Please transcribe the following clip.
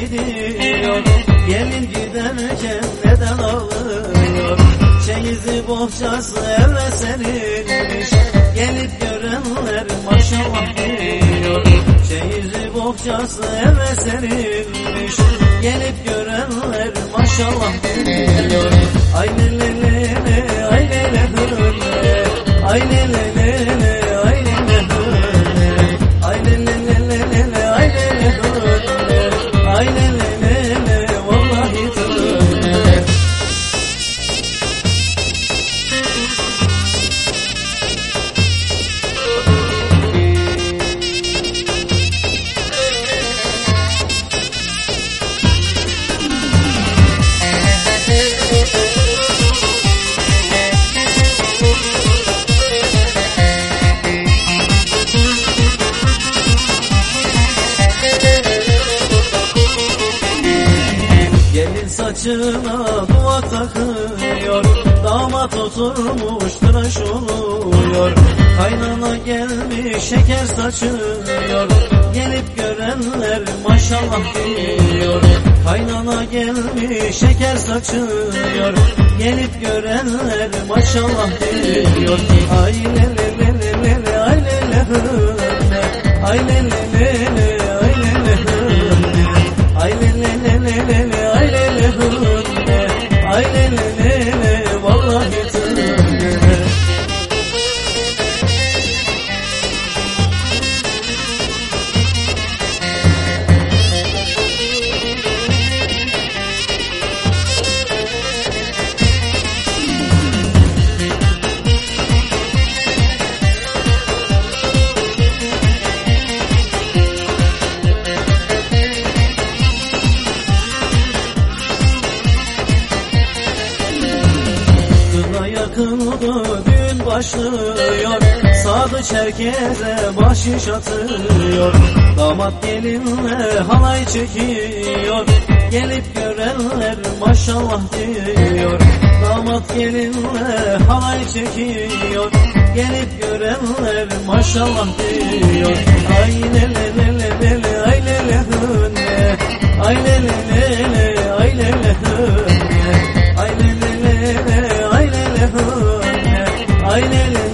gidiyor. Gelin giderken neden ağlıyor? Çeyizi bohçası eve serilmiş Gelip görenler maşallah diyor Çeyizi bohçası eve serilmiş Gelip görenler maşallah diyor Ay le le le le ay le le le le Ay le le saçına duvak takıyor Damat oturmuş tıraş oluyor. Kaynana gelmiş şeker saçıyor Gelip görenler maşallah diyor. Kaynana gelmiş şeker saçıyor Gelip görenler maşallah diyor. Ay le le le le le ay le le le Ay le le Yakıldı düğün başlıyor. Sadı çerkeze bahşiş atıyor. Damat gelinle halay çekiyor. Gelip görenler maşallah diyor. Damat gelinle halay çekiyor. Gelip görenler maşallah diyor. Ay le le le le le le ay le le hı ne Ay le Aynen